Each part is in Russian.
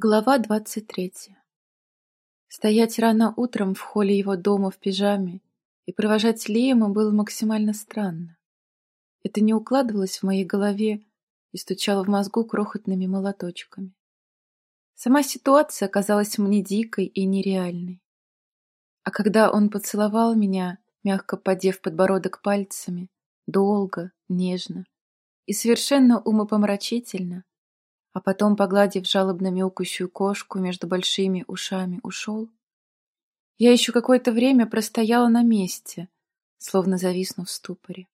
Глава двадцать третья. Стоять рано утром в холле его дома в пижаме и провожать Лиэма было максимально странно. Это не укладывалось в моей голове и стучало в мозгу крохотными молоточками. Сама ситуация казалась мне дикой и нереальной. А когда он поцеловал меня, мягко подев подбородок пальцами, долго, нежно и совершенно умопомрачительно, а потом, погладив жалобно мяукающую кошку между большими ушами, ушел. Я еще какое-то время простояла на месте, словно зависнув в ступоре.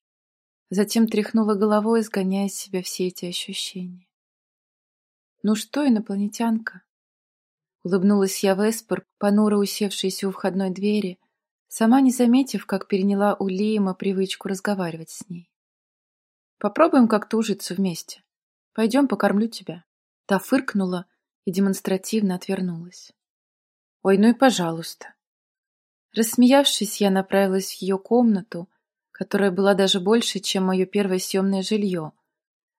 Затем тряхнула головой, сгоняя из себя все эти ощущения. «Ну что, инопланетянка?» Улыбнулась я Веспор, понуро усевшейся у входной двери, сама не заметив, как переняла у Лиема привычку разговаривать с ней. «Попробуем как-то ужиться вместе. Пойдем, покормлю тебя». Та фыркнула и демонстративно отвернулась. «Ой, ну и пожалуйста». Рассмеявшись, я направилась в ее комнату, которая была даже больше, чем мое первое съемное жилье,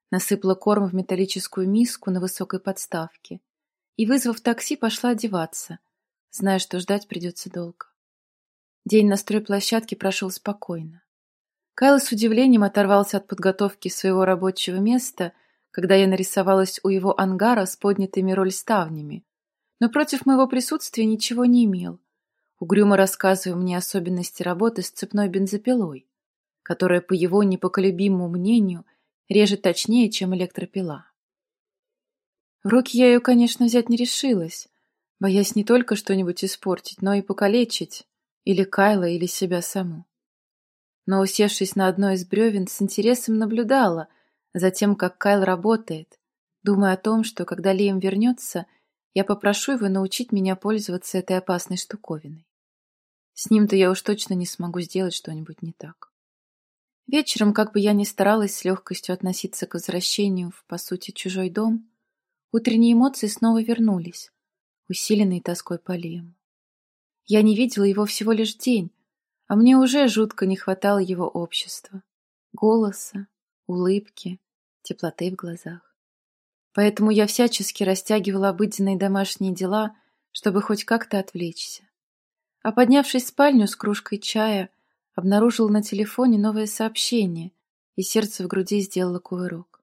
насыпала корм в металлическую миску на высокой подставке и, вызвав такси, пошла одеваться, зная, что ждать придется долго. День на стройплощадке прошел спокойно. Кайл с удивлением оторвался от подготовки своего рабочего места — когда я нарисовалась у его ангара с поднятыми рольставнями, но против моего присутствия ничего не имел, угрюмо рассказывая мне особенности работы с цепной бензопилой, которая, по его непоколебимому мнению, режет точнее, чем электропила. В руки я ее, конечно, взять не решилась, боясь не только что-нибудь испортить, но и покалечить или Кайла, или себя саму. Но, усевшись на одно из бревен, с интересом наблюдала, Затем, как Кайл работает, думая о том, что когда Лиам вернется, я попрошу его научить меня пользоваться этой опасной штуковиной. С ним-то я уж точно не смогу сделать что-нибудь не так. Вечером, как бы я ни старалась с легкостью относиться к возвращению в, по сути, чужой дом, утренние эмоции снова вернулись, усиленные тоской по Лиему. Я не видела его всего лишь день, а мне уже жутко не хватало его общества, голоса, улыбки, теплоты в глазах. Поэтому я всячески растягивала обыденные домашние дела, чтобы хоть как-то отвлечься. А поднявшись в спальню с кружкой чая, обнаружила на телефоне новое сообщение, и сердце в груди сделало кувырок.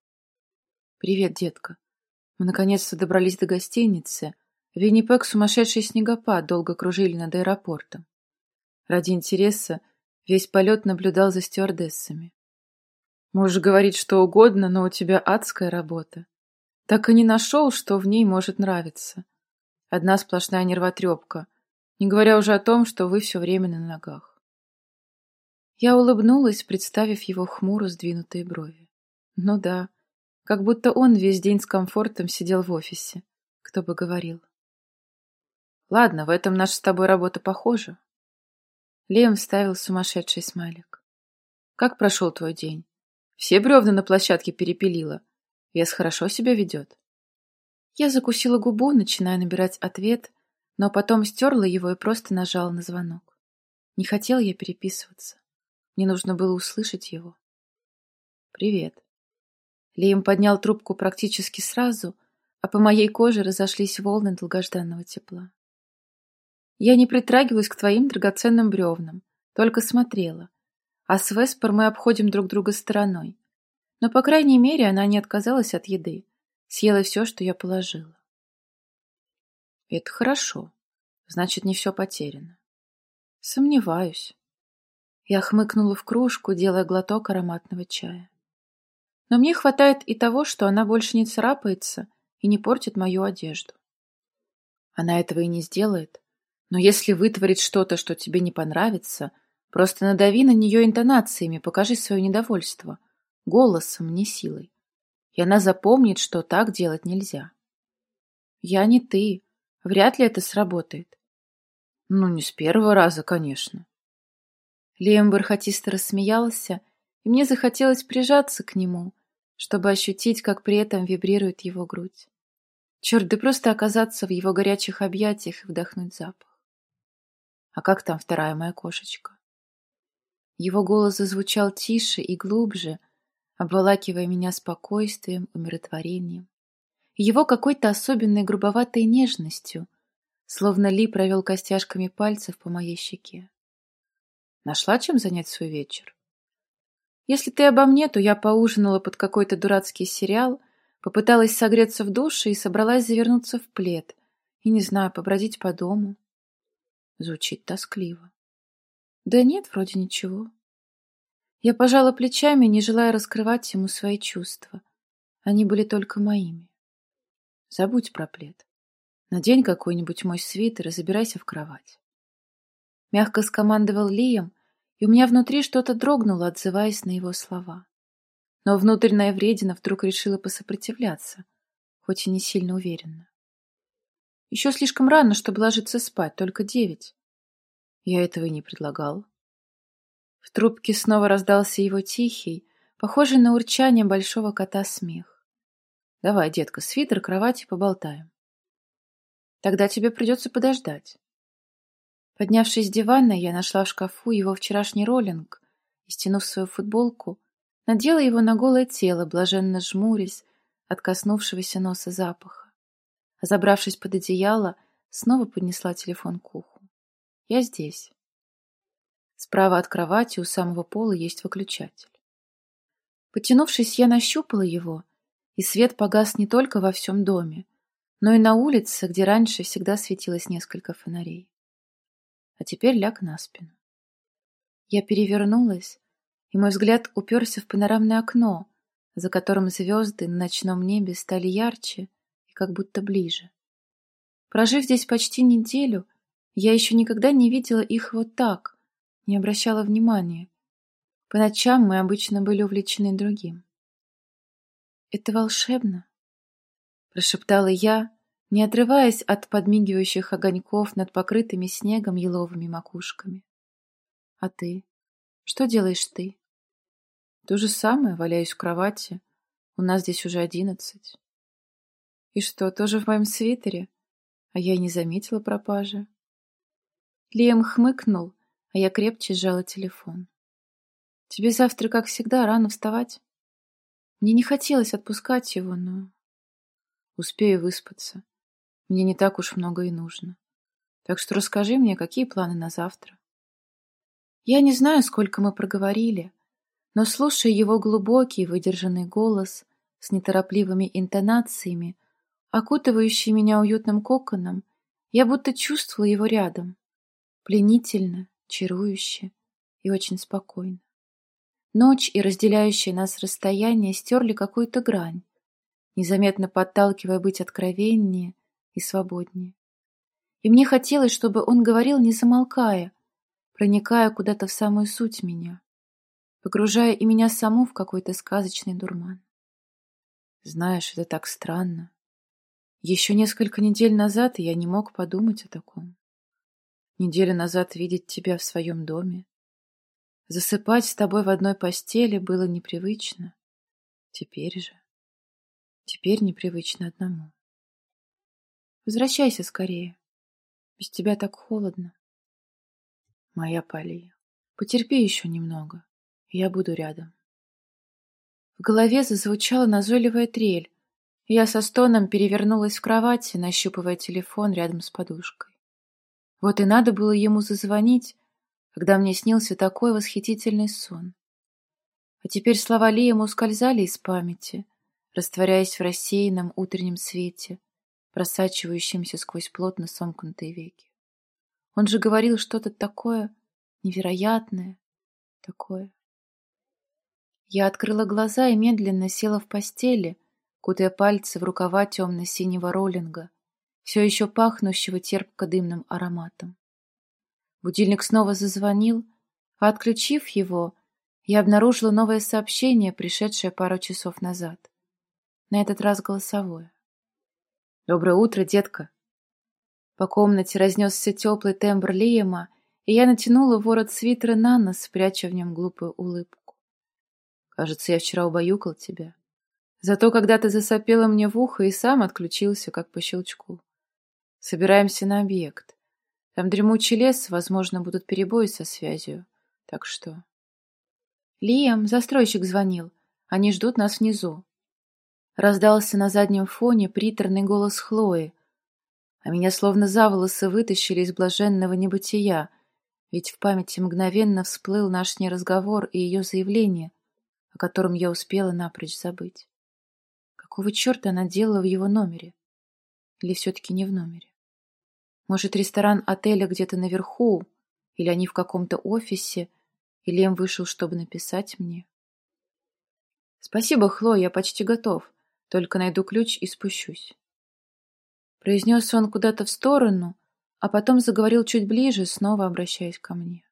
«Привет, детка. Мы наконец-то добрались до гостиницы. Виннипек сумасшедший снегопад долго кружили над аэропортом. Ради интереса весь полет наблюдал за стюардессами. Можешь говорить что угодно, но у тебя адская работа. Так и не нашел, что в ней может нравиться. Одна сплошная нервотрепка, не говоря уже о том, что вы все время на ногах. Я улыбнулась, представив его хмуро сдвинутые брови. Ну да, как будто он весь день с комфортом сидел в офисе. Кто бы говорил. Ладно, в этом наша с тобой работа похожа. Лем вставил сумасшедший смайлик. Как прошел твой день? Все бревна на площадке перепилила. Вес хорошо себя ведет. Я закусила губу, начиная набирать ответ, но потом стерла его и просто нажала на звонок. Не хотела я переписываться. Мне нужно было услышать его. «Привет». Лием поднял трубку практически сразу, а по моей коже разошлись волны долгожданного тепла. Я не притрагивалась к твоим драгоценным бревнам, только смотрела, а с Веспор мы обходим друг друга стороной. Но, по крайней мере, она не отказалась от еды, съела все, что я положила. Это хорошо. Значит, не все потеряно. Сомневаюсь. Я хмыкнула в кружку, делая глоток ароматного чая. Но мне хватает и того, что она больше не царапается и не портит мою одежду. Она этого и не сделает. Но если вытворит что-то, что тебе не понравится, Просто надави на нее интонациями, покажи свое недовольство. Голосом, не силой. И она запомнит, что так делать нельзя. Я не ты. Вряд ли это сработает. Ну, не с первого раза, конечно. Лиам бархатисто рассмеялся, и мне захотелось прижаться к нему, чтобы ощутить, как при этом вибрирует его грудь. Черт, да просто оказаться в его горячих объятиях и вдохнуть запах. А как там вторая моя кошечка? Его голос зазвучал тише и глубже, обволакивая меня спокойствием, умиротворением. его какой-то особенной грубоватой нежностью, словно Ли провел костяшками пальцев по моей щеке. Нашла чем занять свой вечер? Если ты обо мне, то я поужинала под какой-то дурацкий сериал, попыталась согреться в душе и собралась завернуться в плед и, не знаю, побродить по дому. Звучит тоскливо. Да нет, вроде ничего. Я пожала плечами, не желая раскрывать ему свои чувства. Они были только моими. Забудь про плед. Надень какой-нибудь мой свитер и забирайся в кровать. Мягко скомандовал Лием, и у меня внутри что-то дрогнуло, отзываясь на его слова. Но внутренняя вредина вдруг решила посопротивляться, хоть и не сильно уверенно. Еще слишком рано, чтобы ложиться спать, только девять. Я этого и не предлагал. В трубке снова раздался его тихий, похожий на урчание большого кота смех. Давай, детка, свитер, кровать и поболтаем. Тогда тебе придется подождать. Поднявшись с дивана, я нашла в шкафу его вчерашний роллинг и, стянув свою футболку, надела его на голое тело, блаженно жмурясь от коснувшегося носа запаха. А забравшись под одеяло, снова поднесла телефон к уху. Я здесь. Справа от кровати у самого пола есть выключатель. Потянувшись, я нащупала его, и свет погас не только во всем доме, но и на улице, где раньше всегда светилось несколько фонарей а теперь ляг на спину. Я перевернулась, и мой взгляд уперся в панорамное окно, за которым звезды на ночном небе стали ярче и как будто ближе. Прожив здесь почти неделю, я еще никогда не видела их вот так, не обращала внимания. По ночам мы обычно были увлечены другим. «Это волшебно», — прошептала я, не отрываясь от подмигивающих огоньков над покрытыми снегом еловыми макушками. А ты? Что делаешь ты? То же самое, валяюсь в кровати. У нас здесь уже одиннадцать. И что, тоже в моем свитере? А я и не заметила пропажи. Лиам хмыкнул, а я крепче сжала телефон. Тебе завтра, как всегда, рано вставать? Мне не хотелось отпускать его, но... Успею выспаться. Мне не так уж много и нужно. Так что расскажи мне, какие планы на завтра. Я не знаю, сколько мы проговорили, но, слушая его глубокий, выдержанный голос с неторопливыми интонациями, окутывающий меня уютным коконом, я будто чувствовала его рядом, пленительно, чарующе и очень спокойно. Ночь и разделяющее нас расстояние стерли какую-то грань, незаметно подталкивая быть откровеннее и свободнее. И мне хотелось, чтобы он говорил, не замолкая, проникая куда-то в самую суть меня, погружая и меня саму в какой-то сказочный дурман. Знаешь, это так странно. Еще несколько недель назад я не мог подумать о таком. Неделю назад видеть тебя в своем доме. Засыпать с тобой в одной постели было непривычно. Теперь же. Теперь непривычно одному. Возвращайся скорее. Без тебя так холодно. Моя Полия, потерпи еще немного, я буду рядом. В голове зазвучала назойливая трель, я со стоном перевернулась в кровати, нащупывая телефон рядом с подушкой. Вот и надо было ему зазвонить, когда мне снился такой восхитительный сон. А теперь слова Лиема ускользали из памяти, растворяясь в рассеянном утреннем свете, просачивающимся сквозь плотно сомкнутые веки. Он же говорил что-то такое невероятное, такое. Я открыла глаза и медленно села в постели, кутая пальцы в рукава темно-синего роллинга, все еще пахнущего терпко-дымным ароматом. Будильник снова зазвонил, а отключив его, я обнаружила новое сообщение, пришедшее пару часов назад. На этот раз голосовое. «Доброе утро, детка!» По комнате разнесся теплый тембр Лиема, и я натянула ворот свитера на нос, пряча в нем глупую улыбку. «Кажется, я вчера убаюкал тебя. Зато когда ты засопела мне в ухо и сам отключился, как по щелчку. Собираемся на объект. Там дремучий лес, возможно, будут перебои со связью. Так что...» «Лиам, застройщик звонил. Они ждут нас внизу. Раздался на заднем фоне приторный голос Хлои, а меня словно за волосы вытащили из блаженного небытия, ведь в памяти мгновенно всплыл наш неразговор и ее заявление, о котором я успела напрочь забыть. Какого черта она делала в его номере? Или все-таки не в номере? Может, ресторан отеля где-то наверху, или они в каком-то офисе, или им вышел, чтобы написать мне? Спасибо, Хло, я почти готов. Только найду ключ и спущусь. Произнес он куда-то в сторону, а потом заговорил чуть ближе, снова обращаясь ко мне.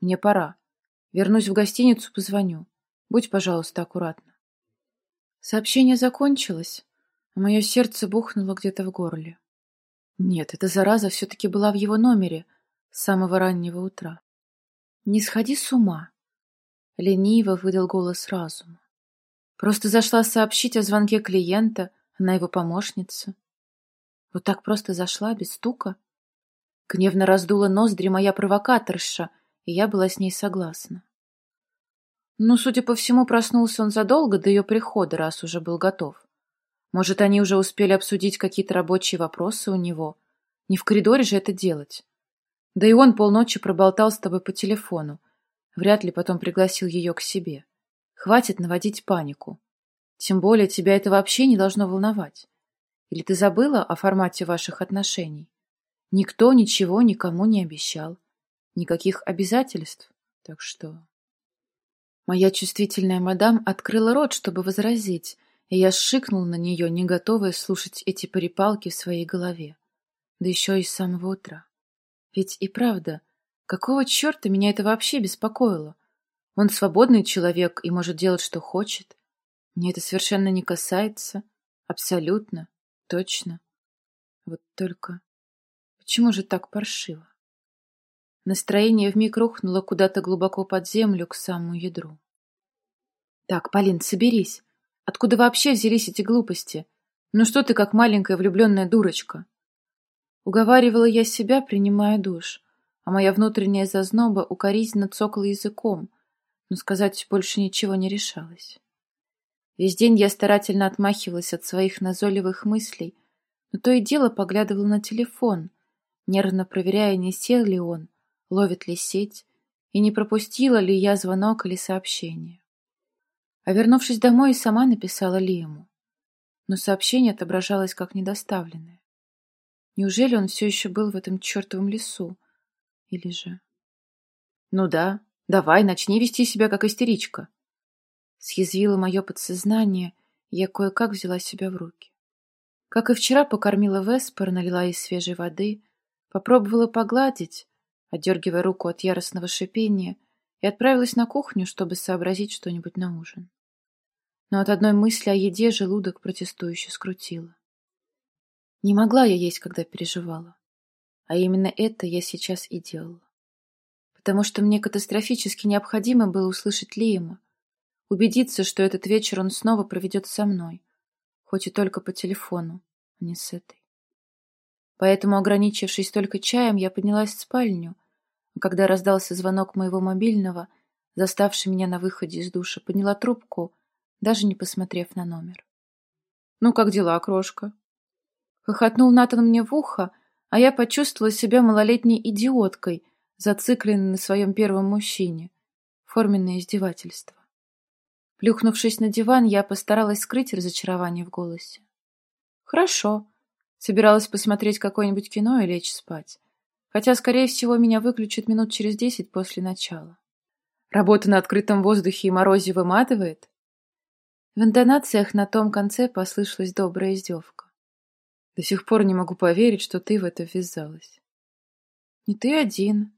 Мне пора. Вернусь в гостиницу, позвоню. Будь, пожалуйста, аккуратна. Сообщение закончилось, а мое сердце бухнуло где-то в горле. Нет, эта зараза все-таки была в его номере с самого раннего утра. «Не сходи с ума!» — лениво выдал голос разума. Просто зашла сообщить о звонке клиента, она его помощница. Вот так просто зашла, без стука. Гневно раздула ноздри моя провокаторша, и я была с ней согласна. Ну, судя по всему, проснулся он задолго до ее прихода, раз уже был готов. Может, они уже успели обсудить какие-то рабочие вопросы у него. Не в коридоре же это делать. Да и он полночи проболтал с тобой по телефону. Вряд ли потом пригласил ее к себе. Хватит наводить панику. Тем более тебя это вообще не должно волновать. Или ты забыла о формате ваших отношений? Никто ничего никому не обещал. Никаких обязательств. Так что... Моя чувствительная мадам открыла рот, чтобы возразить, я шикнул на нее, не готовая слушать эти перепалки в своей голове. Да еще и с самого утра. Ведь и правда, какого черта меня это вообще беспокоило? Он свободный человек и может делать, что хочет. Мне это совершенно не касается. Абсолютно. Точно. Вот только... Почему же так паршиво? Настроение вмиг рухнуло куда-то глубоко под землю, к самому ядру. Так, Полин, соберись. Откуда вообще взялись эти глупости? Ну что ты как маленькая влюбленная дурочка? Уговаривала я себя, принимая душ, а моя внутренняя зазноба укоризненно цокала языком, но сказать больше ничего не решалась. Весь день я старательно отмахивалась от своих назойливых мыслей, но то и дело поглядывала на телефон, нервно проверяя, не сел ли он, ловит ли сеть, и не пропустила ли я звонок или сообщение. А вернувшись домой, сама написала Лиему. Но сообщение отображалось как недоставленное. Неужели он все еще был в этом чертовом лесу? Или же... Ну да, давай, начни вести себя как истеричка. Съязвило мое подсознание, я кое-как взяла себя в руки. Как и вчера, покормила Веспер, налила ей свежей воды, попробовала погладить, отдергивая руку от яростного шипения, и отправилась на кухню, чтобы сообразить что-нибудь на ужин. Но от одной мысли о еде желудок протестующе скрутило. Не могла я есть, когда переживала. А именно это я сейчас и делала. Потому что мне катастрофически необходимо было услышать Лиема, убедиться, что этот вечер он снова проведет со мной, хоть и только по телефону, а не с этой. Поэтому, ограничившись только чаем, я поднялась в спальню, а когда раздался звонок моего мобильного, заставший меня на выходе из душа, подняла трубку, даже не посмотрев на номер. «Ну, как дела, крошка?» Хохотнул Натан мне в ухо, а я почувствовала себя малолетней идиоткой, зацикленной на своем первом мужчине. Форменное издевательство. Плюхнувшись на диван, я постаралась скрыть разочарование в голосе. «Хорошо», Собиралась посмотреть какое-нибудь кино и лечь спать. Хотя, скорее всего, меня выключат минут через десять после начала. Работа на открытом воздухе и морозе выматывает? В интонациях на том конце послышалась добрая издевка. До сих пор не могу поверить, что ты в это ввязалась. Не ты один,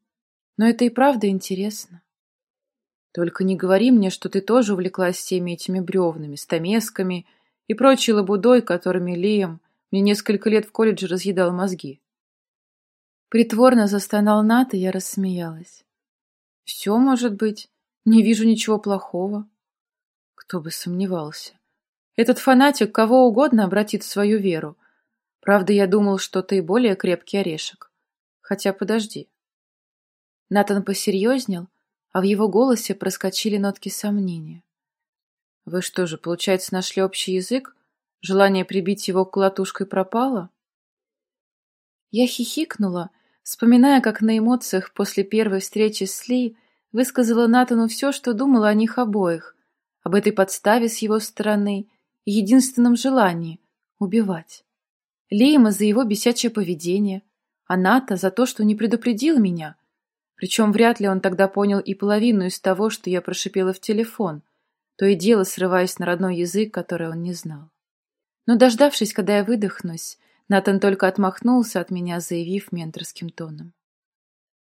но это и правда интересно. Только не говори мне, что ты тоже увлеклась всеми этими бревнами, стамесками и прочей лабудой, которыми Лием мне несколько лет в колледже разъедал мозги. Притворно застонал Ната, я рассмеялась. Все может быть. Не вижу ничего плохого. Кто бы сомневался. Этот фанатик кого угодно обратит в свою веру. Правда, я думал, что ты более крепкий орешек. Хотя подожди. Натан посерьезнел, а в его голосе проскочили нотки сомнения. Вы что же, получается, нашли общий язык? Желание прибить его колотушкой пропало? Я хихикнула, вспоминая, как на эмоциях после первой встречи с Ли высказала Натану все, что думала о них обоих, об этой подставе с его стороны и единственном желании — убивать. Лейма за его бесячее поведение, а Ната за то, что не предупредил меня. Причем вряд ли он тогда понял и половину из того, что я прошипела в телефон, то и дело срываясь на родной язык, который он не знал. Но дождавшись, когда я выдохнусь, Натан только отмахнулся от меня, заявив менторским тоном.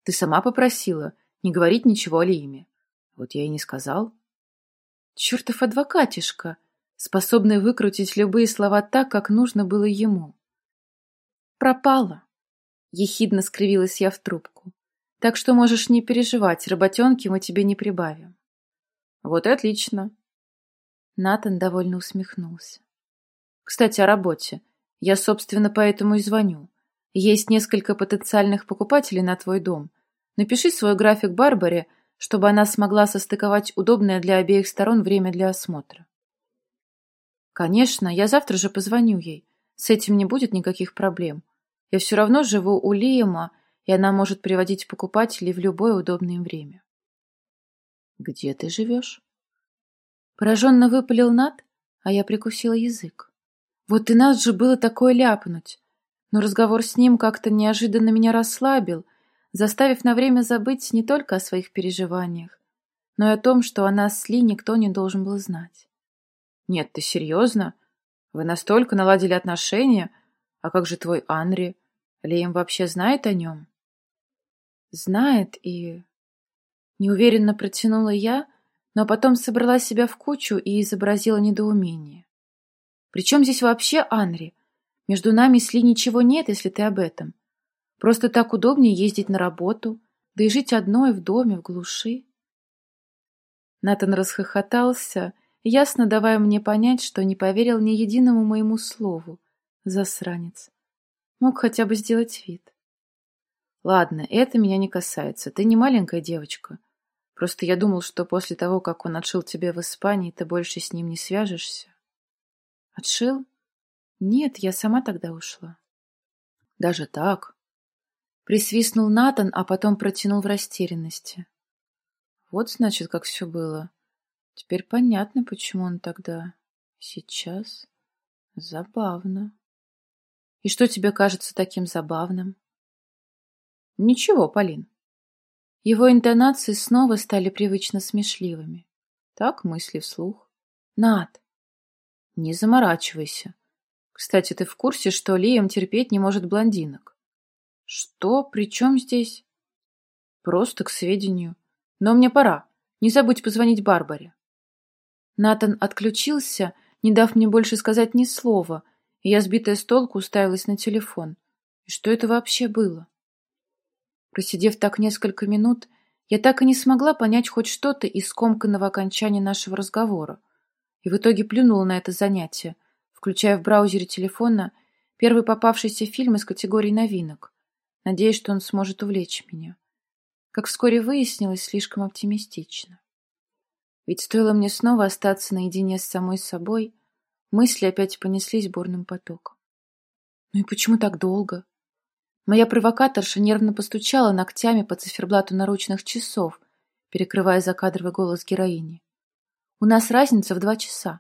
«Ты сама попросила не говорить ничего о Лиме. Вот я и не сказал». Чертов адвокатишка, способный выкрутить любые слова так, как нужно было ему. «Пропала», — ехидно скривилась я в трубку. «Так что можешь не переживать, работенки мы тебе не прибавим». «Вот и отлично». Натан довольно усмехнулся. «Кстати, о работе. Я, собственно, поэтому и звоню. Есть несколько потенциальных покупателей на твой дом. Напиши свой график Барбаре, чтобы она смогла состыковать удобное для обеих сторон время для осмотра. Конечно, я завтра же позвоню ей. С этим не будет никаких проблем. Я все равно живу у Лиема, и она может приводить покупателей в любое удобное время. Где ты живешь? Пораженно выпалил Над, а я прикусила язык. Вот и нас же было такое ляпнуть. Но разговор с ним как-то неожиданно меня расслабил, заставив на время забыть не только о своих переживаниях, но и о том, что о нас с Ли никто не должен был знать. «Нет, ты серьезно? Вы настолько наладили отношения? А как же твой Анри? Лием вообще знает о нем?» «Знает и...» Неуверенно протянула я, но потом собрала себя в кучу и изобразила недоумение. Причем здесь вообще Анри? Между нами с Ли ничего нет, если ты об этом. Просто так удобнее ездить на работу, да и жить одной в доме, в глуши. Натан расхохотался, ясно давая мне понять, что не поверил ни единому моему слову. Засранец. Мог хотя бы сделать вид. Ладно, это меня не касается. Ты не маленькая девочка. Просто я думал, что после того, как он отшил тебя в Испании, ты больше с ним не свяжешься. Отшил? Нет, я сама тогда ушла. Даже так? Присвистнул Натан, а потом протянул в растерянности. Вот, значит, как все было. Теперь понятно, почему он тогда... Сейчас... Забавно. И что тебе кажется таким забавным? Ничего, Полин. Его интонации снова стали привычно смешливыми. Так мысли вслух. Над, не заморачивайся. Кстати, ты в курсе, что Лиам терпеть не может блондинок? Что? При чем здесь? Просто к сведению. Но мне пора. Не забудь позвонить Барбаре. Натан отключился, не дав мне больше сказать ни слова, и я, сбитая с толку, уставилась на телефон. И что это вообще было? Просидев так несколько минут, я так и не смогла понять хоть что-то из скомканного окончания нашего разговора и в итоге плюнула на это занятие, включая в браузере телефона первый попавшийся фильм из категории новинок, надеясь, что он сможет увлечь меня. Как вскоре выяснилось, слишком оптимистично. Ведь стоило мне снова остаться наедине с самой собой, мысли опять понеслись бурным потоком. Ну и почему так долго? Моя провокаторша нервно постучала ногтями по циферблату наручных часов, перекрывая закадровый голос героини. У нас разница в два часа.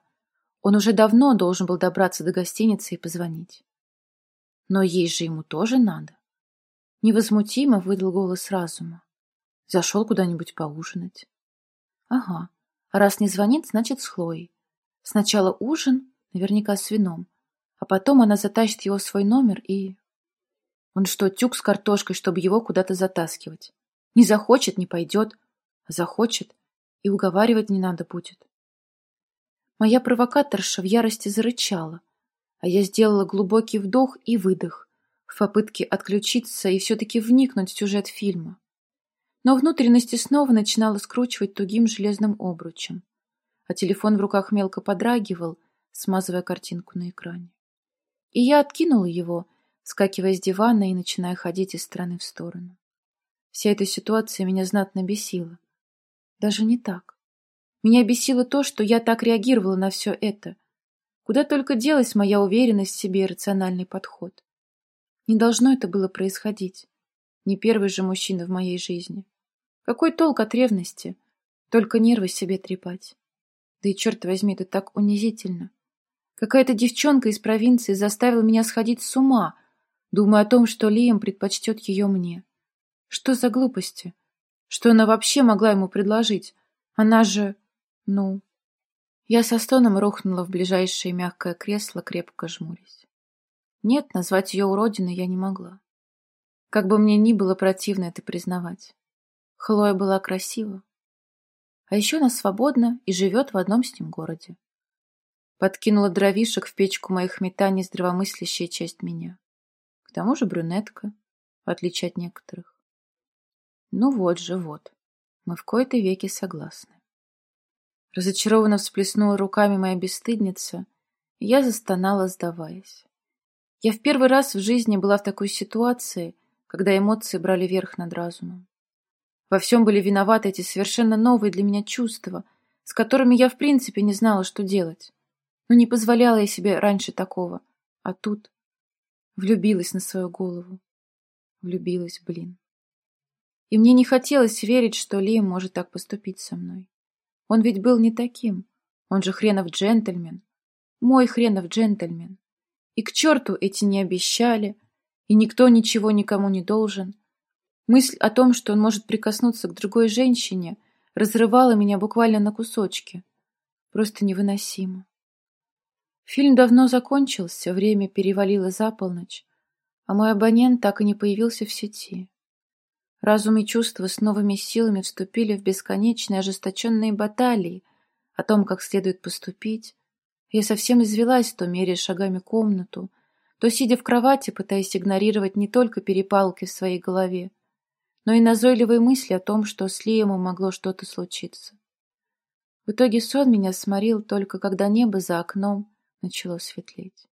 Он уже давно должен был добраться до гостиницы и позвонить. Но ей же ему тоже надо. Невозмутимо выдал голос разума. Зашел куда-нибудь поужинать. Ага, раз не звонит, значит с Хлоей. Сначала ужин, наверняка с вином, а потом она затащит его в свой номер и... Он что, тюк с картошкой, чтобы его куда-то затаскивать? Не захочет, не пойдет, а захочет, и уговаривать не надо будет. Моя провокаторша в ярости зарычала, а я сделала глубокий вдох и выдох в попытке отключиться и все-таки вникнуть в сюжет фильма. Но внутренности снова начинала скручивать тугим железным обручем, а телефон в руках мелко подрагивал, смазывая картинку на экране. И я откинула его, скакивая с дивана и начиная ходить из стороны в сторону. Вся эта ситуация меня знатно бесила. Даже не так. Меня бесило то, что я так реагировала на все это. Куда только делась моя уверенность в себе и рациональный подход. Не должно это было происходить. Не первый же мужчина в моей жизни. Какой толк от ревности? Только нервы себе трепать. Да и черт возьми, это так унизительно. Какая-то девчонка из провинции заставила меня сходить с ума, думая о том, что Лиам предпочтет ее мне. Что за глупости? Что она вообще могла ему предложить? Она же... ну... Я со стоном рухнула в ближайшее мягкое кресло, крепко жмурясь. Нет, назвать ее уродиной я не могла. Как бы мне ни было противно это признавать. Хлоя была красива. А еще она свободна и живет в одном с ним городе. Подкинула дровишек в печку моих метаний здравомыслящая часть меня. К тому же брюнетка, в отличие от некоторых. Ну вот же, вот. Мы в кои-то веки согласны. Разочарованно всплеснула руками моя бесстыдница, и я застонала, сдаваясь. Я в первый раз в жизни была в такой ситуации, когда эмоции брали верх над разумом. Во всем были виноваты эти совершенно новые для меня чувства, с которыми я в принципе не знала, что делать. Но не позволяла я себе раньше такого. А тут влюбилась на свою голову. Влюбилась, блин. И мне не хотелось верить, что Лием может так поступить со мной. Он ведь был не таким. Он же хренов джентльмен. Мой хренов джентльмен. И к черту эти не обещали, и никто ничего никому не должен. Мысль о том, что он может прикоснуться к другой женщине, разрывала меня буквально на кусочки. Просто невыносимо. Фильм давно закончился, время перевалило за полночь, а мой абонент так и не появился в сети. Разум и чувства с новыми силами вступили в бесконечные ожесточенные баталии о том, как следует поступить. Я совсем извелась, то меря шагами комнату, то сидя в кровати, пытаясь игнорировать не только перепалки в своей голове, но и назойливые мысли о том, что с Лиемом могло что-то случиться. В итоге сон меня сморил только когда небо за окном начало светлеть.